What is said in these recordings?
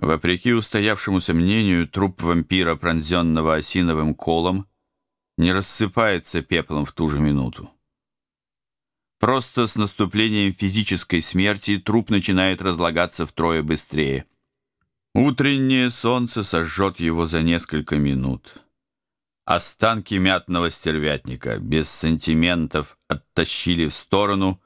Вопреки устоявшемуся мнению, труп вампира, пронзенного осиновым колом, не рассыпается пеплом в ту же минуту. Просто с наступлением физической смерти труп начинает разлагаться втрое быстрее. Утреннее солнце сожжет его за несколько минут. Останки мятного стервятника без сантиментов оттащили в сторону,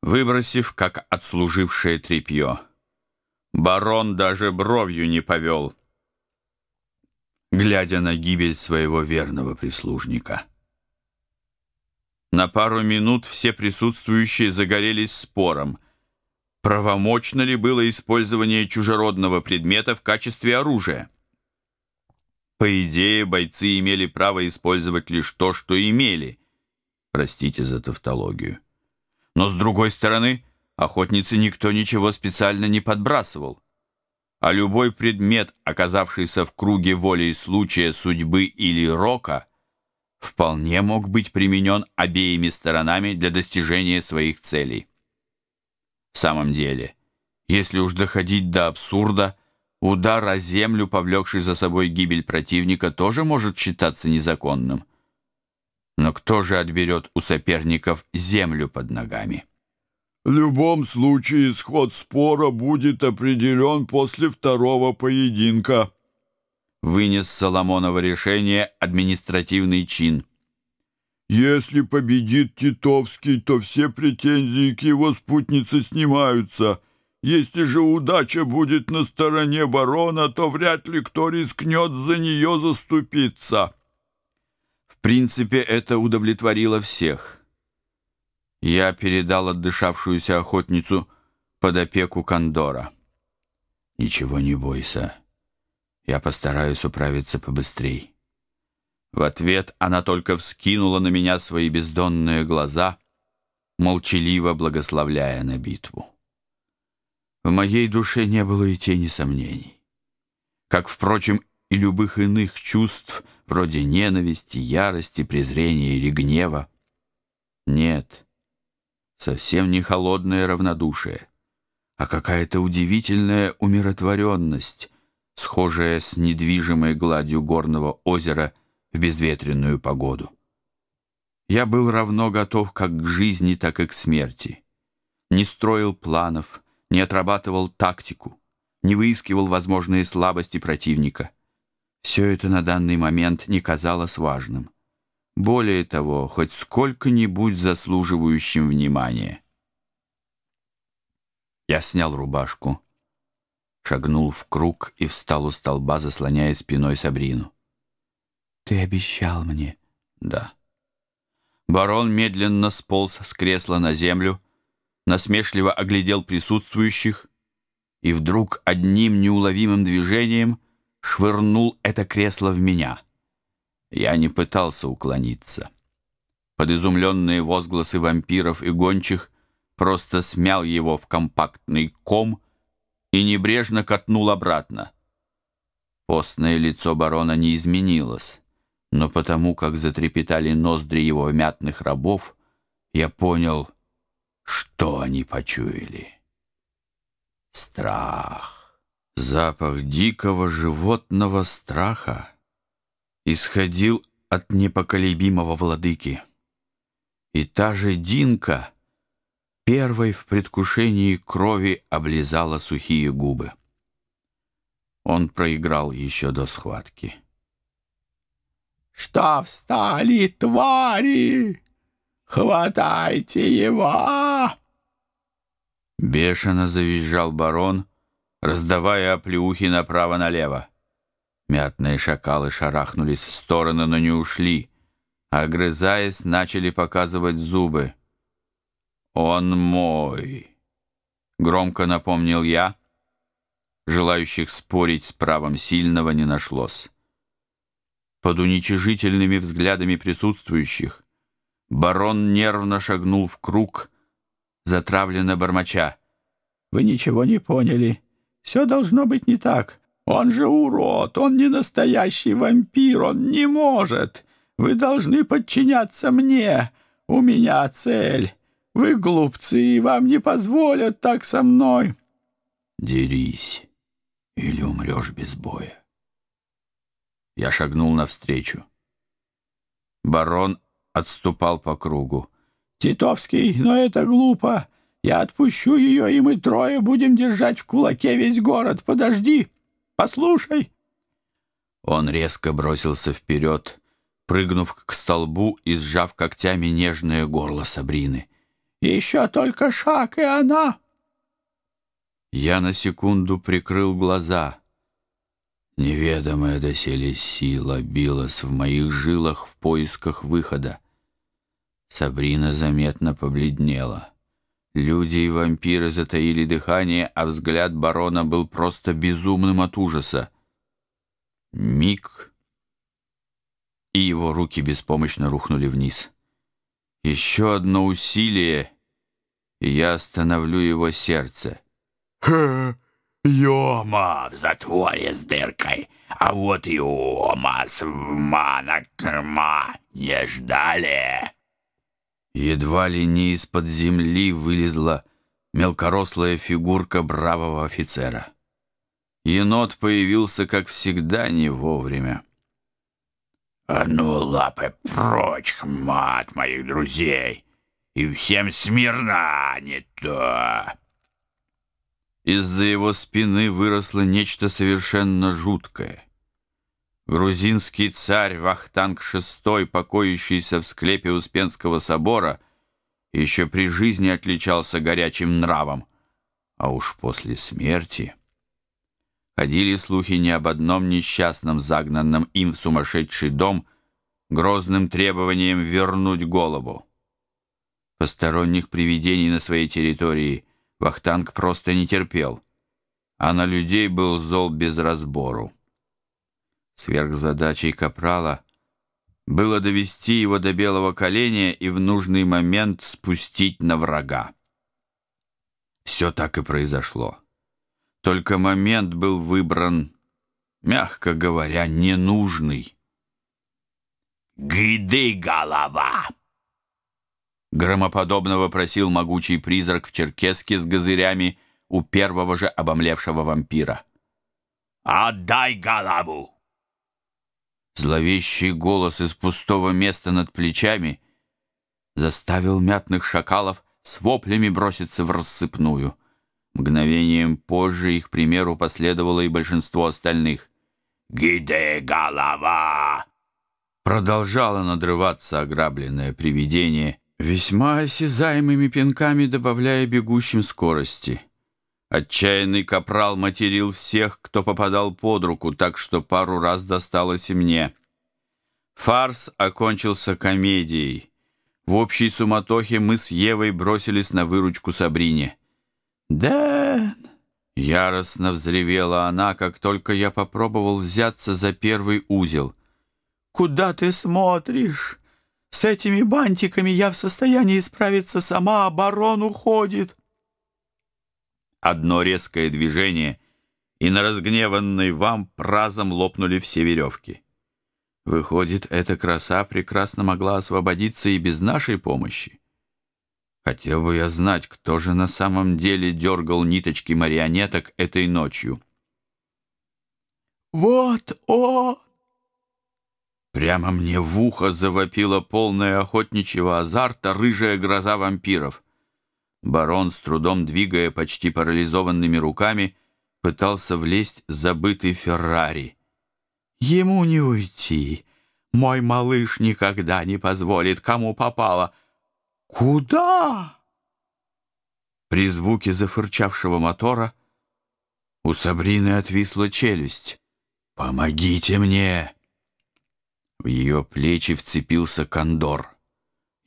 выбросив, как отслужившее тряпье. Барон даже бровью не повел, глядя на гибель своего верного прислужника. На пару минут все присутствующие загорелись спором, правомочно ли было использование чужеродного предмета в качестве оружия. По идее, бойцы имели право использовать лишь то, что имели. Простите за тавтологию. Но с другой стороны, охотнице никто ничего специально не подбрасывал. А любой предмет, оказавшийся в круге воли и случая судьбы или рока, вполне мог быть применен обеими сторонами для достижения своих целей. В самом деле, если уж доходить до абсурда, удар о землю, повлекший за собой гибель противника, тоже может считаться незаконным. Но кто же отберет у соперников землю под ногами? В любом случае исход спора будет определен после второго поединка. Вынес Соломонова решение административный чин. Если победит Титовский, то все претензии к его спутнице снимаются. Если же удача будет на стороне барона, то вряд ли кто рискнет за нее заступиться. В принципе, это удовлетворило всех. Я передал отдышавшуюся охотницу под опеку Кондора. «Ничего не бойся. Я постараюсь управиться побыстрей». В ответ она только вскинула на меня свои бездонные глаза, молчаливо благословляя на битву. В моей душе не было и тени сомнений. Как, впрочем, и любых иных чувств, вроде ненависти, ярости, презрения или гнева. Нет, совсем не холодное равнодушие, а какая-то удивительная умиротворенность, схожая с недвижимой гладью горного озера в безветренную погоду. Я был равно готов как к жизни, так и к смерти. Не строил планов, не отрабатывал тактику, не выискивал возможные слабости противника. Все это на данный момент не казалось важным. Более того, хоть сколько-нибудь заслуживающим внимания. Я снял рубашку, шагнул в круг и встал у столба, заслоняя спиной Сабрину. «Ты обещал мне?» «Да». Барон медленно сполз с кресла на землю, насмешливо оглядел присутствующих и вдруг одним неуловимым движением швырнул это кресло в меня. Я не пытался уклониться. Под изумленные возгласы вампиров и гончих просто смял его в компактный ком и небрежно катнул обратно. Постное лицо барона не изменилось, но потому как затрепетали ноздри его мятных рабов, я понял — что они почуяли? Страх. Запах дикого животного страха исходил от непоколебимого владыки. И та же Динка первой в предвкушении крови облизала сухие губы. Он проиграл еще до схватки. «Что встали, твари?» «Хватайте его!» Бешено завизжал барон, раздавая оплеухи направо-налево. Мятные шакалы шарахнулись в стороны, но не ушли, огрызаясь, начали показывать зубы. «Он мой!» — громко напомнил я. Желающих спорить с правом сильного не нашлось. Под уничижительными взглядами присутствующих Барон нервно шагнул в круг, затравленно бормоча. «Вы ничего не поняли. Все должно быть не так. Он же урод, он не настоящий вампир, он не может. Вы должны подчиняться мне. У меня цель. Вы глупцы, и вам не позволят так со мной». «Дерись, умрешь без боя. Я шагнул навстречу. Барон отступал по кругу. «Титовский, но это глупо. Я отпущу ее, и мы трое будем держать в кулаке весь город. Подожди, послушай». Он резко бросился вперед, прыгнув к столбу и сжав когтями нежное горло Сабрины. «Еще только шаг, и она...» Я на секунду прикрыл глаза. Неведомая доселе сила билась в моих жилах в поисках выхода. Сабрина заметно побледнела. Люди и вампиры затаили дыхание, а взгляд барона был просто безумным от ужаса. Миг, и его руки беспомощно рухнули вниз. Еще одно усилие, и я остановлю его сердце. Йома в затворе с дыркой, а вот и Ома с манакма не ждали. Едва ли не из-под земли вылезла мелкорослая фигурка бравого офицера. Енот появился, как всегда, не вовремя. «А ну, лапы прочь, хмат моих друзей, и всем смирно, не то!» Из-за его спины выросло нечто совершенно жуткое. Грузинский царь Вахтанг VI, покоящийся в склепе Успенского собора, еще при жизни отличался горячим нравом, а уж после смерти... Ходили слухи не об одном несчастном, загнанном им в сумасшедший дом, грозным требованием вернуть голову. Посторонних привидений на своей территории Вахтанг просто не терпел, а на людей был зол без разбору. Сверхзадачей Капрала было довести его до белого коленя и в нужный момент спустить на врага. Все так и произошло. Только момент был выбран, мягко говоря, ненужный. «Гиды, голова!» Громоподобно вопросил могучий призрак в черкеске с газырями у первого же обомлевшего вампира. «Отдай голову!» Зловещий голос из пустого места над плечами заставил мятных шакалов с воплями броситься в рассыпную. Мгновением позже их примеру последовало и большинство остальных. «Гиде голова!» Продолжало надрываться ограбленное привидение, весьма осязаемыми пинками добавляя бегущим скорости. Отчаянный капрал материл всех, кто попадал под руку, так что пару раз досталось и мне. Фарс окончился комедией. В общей суматохе мы с Евой бросились на выручку Сабрине. «Дэн!» Яростно взревела она, как только я попробовал взяться за первый узел. «Куда ты смотришь? С этими бантиками я в состоянии справиться сама, а барон уходит!» Одно резкое движение, и на разгневанный вамп разом лопнули все веревки. Выходит, эта краса прекрасно могла освободиться и без нашей помощи. Хотел бы я знать, кто же на самом деле дергал ниточки марионеток этой ночью. «Вот он!» Прямо мне в ухо завопила полная охотничьего азарта рыжая гроза вампиров. Барон, с трудом двигая почти парализованными руками, пытался влезть в забытый Феррари. «Ему не уйти. Мой малыш никогда не позволит, кому попало». «Куда?» При звуке зафырчавшего мотора у Сабрины отвисла челюсть. «Помогите мне!» В ее плечи вцепился кондор.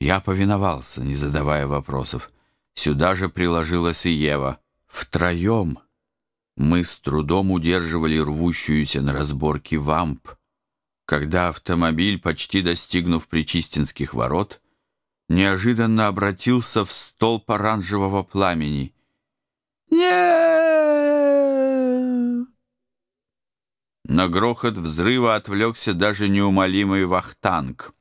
Я повиновался, не задавая вопросов. Сюда же приложилась и Ева. Втроем мы с трудом удерживали рвущуюся на разборке вамп, когда автомобиль, почти достигнув Причистинских ворот, неожиданно обратился в столб оранжевого пламени. «Нет!» На грохот взрыва отвлекся даже неумолимый вахтанг,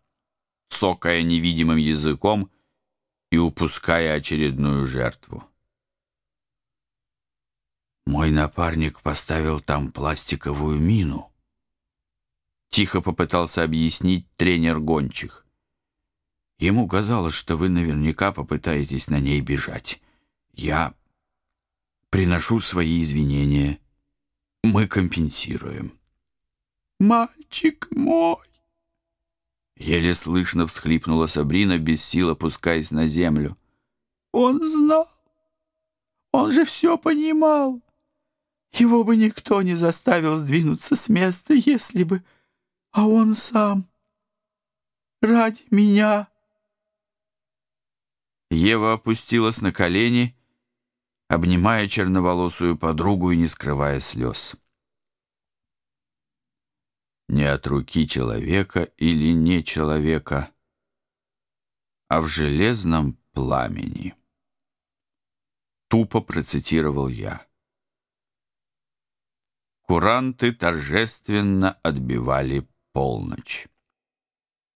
цокая невидимым языком и упуская очередную жертву. Мой напарник поставил там пластиковую мину. Тихо попытался объяснить тренер гончих. Ему казалось, что вы наверняка попытаетесь на ней бежать. Я приношу свои извинения. Мы компенсируем. «Мальчик мой!» Еле слышно всхлипнула Сабрина, без сил опускаясь на землю. «Он знал! Он же все понимал! Его бы никто не заставил сдвинуться с места, если бы... А он сам... Ради меня...» Ева опустилась на колени, обнимая черноволосую подругу и не скрывая слез не от руки человека или не человека, а в железном пламени. Тупо процитировал я. Куранты торжественно отбивали полночь.